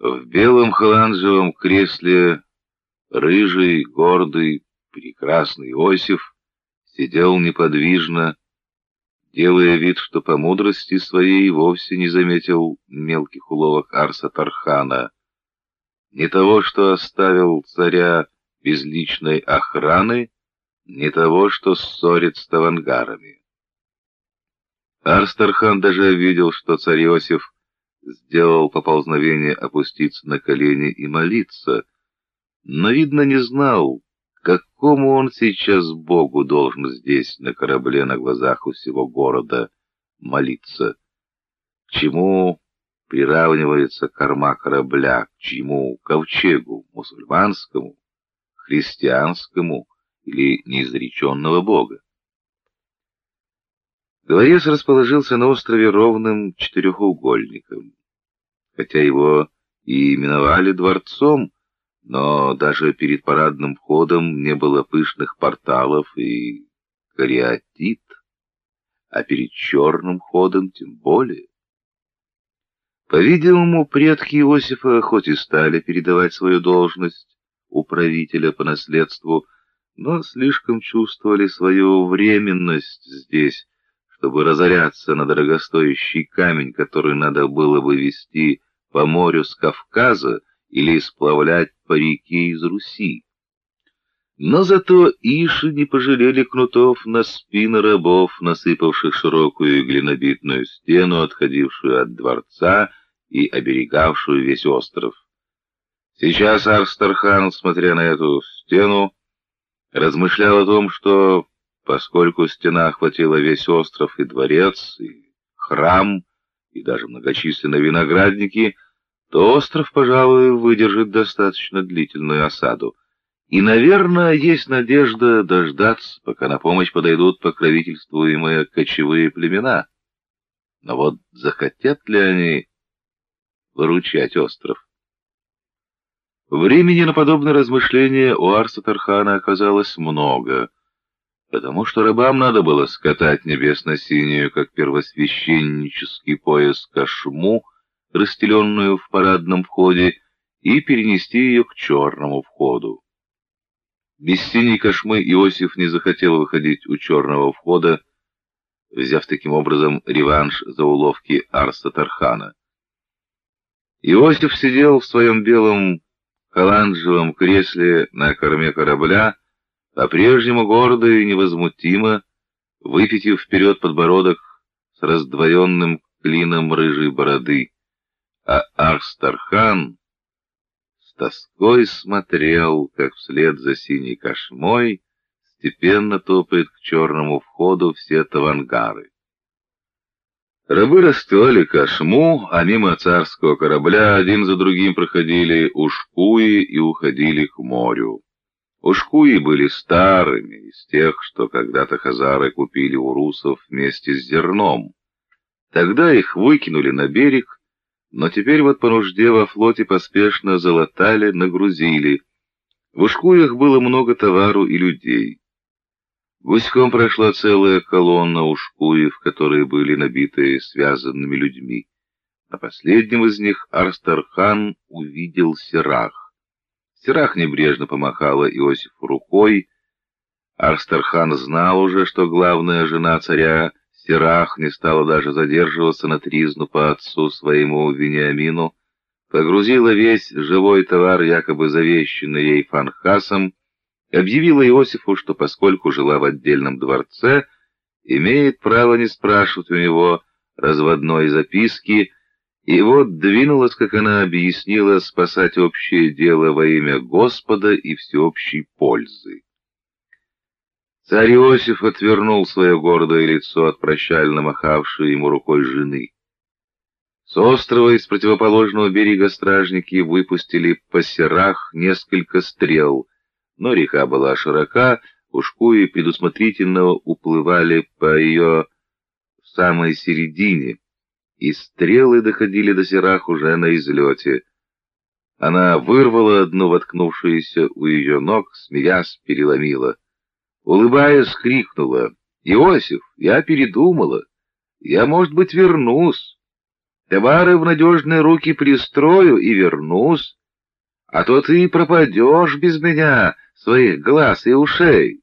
В белом холанжевом кресле рыжий, гордый, прекрасный Иосиф сидел неподвижно, делая вид, что по мудрости своей вовсе не заметил мелких уловок Арса Тархана, не того, что оставил царя без личной охраны, не того, что ссорит с тавангарами. Арстархан даже видел, что царь Иосиф сделал поползновение опуститься на колени и молиться, но, видно, не знал, какому он сейчас Богу должен здесь, на корабле, на глазах у всего города, молиться. К чему приравнивается корма корабля, к чему ковчегу, мусульманскому, христианскому или неизреченного Бога. Дворец расположился на острове ровным четырехугольником. Хотя его и именовали дворцом, но даже перед парадным входом не было пышных порталов и кариатит, а перед черным ходом тем более. По-видимому, предки Иосифа хоть и стали передавать свою должность управителя по наследству, но слишком чувствовали свою временность здесь, чтобы разоряться на дорогостоящий камень, который надо было бы везти по морю с Кавказа или сплавлять по реке из Руси. Но зато иши не пожалели кнутов на спины рабов, насыпавших широкую глинобитную стену, отходившую от дворца и оберегавшую весь остров. Сейчас Арстархан, смотря на эту стену, размышлял о том, что поскольку стена охватила весь остров и дворец, и храм, и даже многочисленные виноградники, то остров, пожалуй, выдержит достаточно длительную осаду. И, наверное, есть надежда дождаться, пока на помощь подойдут покровительствуемые кочевые племена. Но вот захотят ли они выручать остров? Времени на подобное размышление у Арса Тархана оказалось много — потому что рабам надо было скатать небесно-синюю, как первосвященнический пояс, кошму, расстеленную в парадном входе, и перенести ее к черному входу. Без синей кошмы Иосиф не захотел выходить у черного входа, взяв таким образом реванш за уловки Арса Тархана. Иосиф сидел в своем белом халанжевом кресле на корме корабля, по-прежнему гордо и невозмутимо, выпитив вперед подбородок с раздвоенным клином рыжей бороды, а Арстархан с тоской смотрел, как вслед за синей кошмой степенно топает к черному входу все тавангары. Рабы расстилали кошму, а мимо царского корабля один за другим проходили ушкуи и уходили к морю. Ушкуи были старыми, из тех, что когда-то хазары купили у русов вместе с зерном. Тогда их выкинули на берег, но теперь вот по нужде во флоте поспешно залатали, нагрузили. В Ушкуях было много товару и людей. Гуськом прошла целая колонна ушкуев, которые были набиты связанными людьми. На последнем из них Арстархан увидел Серах. Серах небрежно помахала Иосифу рукой. Арстархан знал уже, что главная жена царя Серах не стала даже задерживаться на тризну по отцу своему Вениамину, погрузила весь живой товар, якобы завещанный ей Фанхасом, объявила Иосифу, что поскольку жила в отдельном дворце, имеет право не спрашивать у него разводной записки, и вот двинулась, как она объяснила, спасать общее дело во имя Господа и всеобщей пользы. Царь Иосиф отвернул свое гордое лицо от прощально махавшей ему рукой жены. С острова из противоположного берега стражники выпустили по серах несколько стрел, но река была широка, ушкуи предусмотрительно уплывали по ее самой середине, и стрелы доходили до Серах уже на излете. Она вырвала одну воткнувшуюся у ее ног, смеясь, переломила. Улыбаясь, крикнула. «Иосиф, я передумала. Я, может быть, вернусь». Товары в надежные руки пристрою и вернусь, а то ты пропадешь без меня, своих глаз и ушей.